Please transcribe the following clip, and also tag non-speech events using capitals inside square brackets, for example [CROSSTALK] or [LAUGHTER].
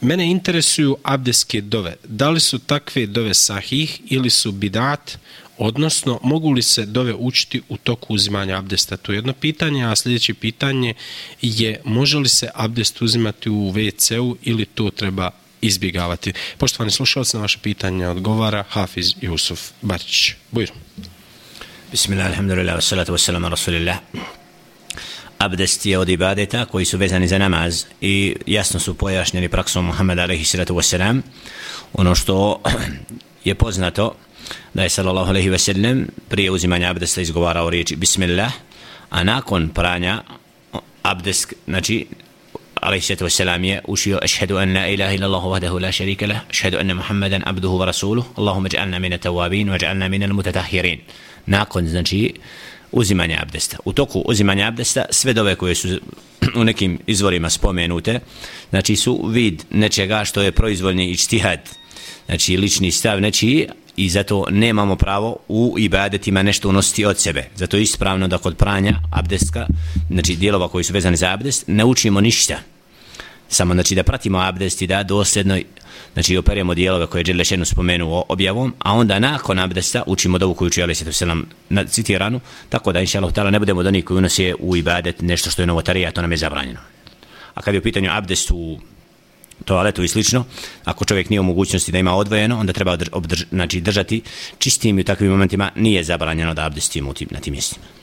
Mene interesuju abdeske dove. Da li su takve dove sahih ili su bidat, odnosno mogu li se dove učiti u toku uzimanja abdesta? To je jedno pitanje, a sljedeće pitanje je može li se abdest uzimati u WC-u ili to treba izbjegavati? Poštovani slušalci, na vaše pitanje odgovara Hafiz Jusuf Barić. Bujro. Bismillah, alhamdulillah, wassalatu wassalamu rasulillah abdest je od ibadeta koji su vezani za namaz i jasno su pojašnjeni praksom Muhammeda alaihi salatu wasalam ono što [CLEARS THROAT] je poznato da je sallallahu alaihi wasallam prije uzimanja abdesta izgovarao riječi bismillah a nakon pranja abdest znači عليه الصلاة والسلام يوشي أشهد أن لا إله إلا الله وحده لا شريك له أشهد أن محمدا عبده ورسوله اللهم اجعلنا من التوابين واجعلنا من المتطهرين ناقن زنشي uzimanje abdesta. U toku uzimanja abdesta sve dove koje su [CLEARS THROAT] u nekim izvorima spomenute, znači su vid nečega što je proizvoljni ičtihad, znači lični stav nečiji i zato nemamo pravo u ibadetima nešto unositi od sebe. Zato je ispravno da kod pranja abdestka, znači dijelova koji su vezani za abdest, ne učimo ništa. Samo znači da pratimo abdest i da dosljedno znači operemo dijelove koje je Đelešenu spomenuo objavom, a onda nakon abdesta učimo dovu koju čuje Ali Svetu Selam na citiranu, tako da inša Allah ne budemo do njih koji unosi u ibadet nešto što je novotarija, to nam je zabranjeno. A kad je u pitanju abdest u toaletu i slično, ako čovjek nije u mogućnosti da ima odvojeno, onda treba obdrž, znači, držati čistim i u takvim momentima nije zabranjeno da abdestimo na tim mjestima.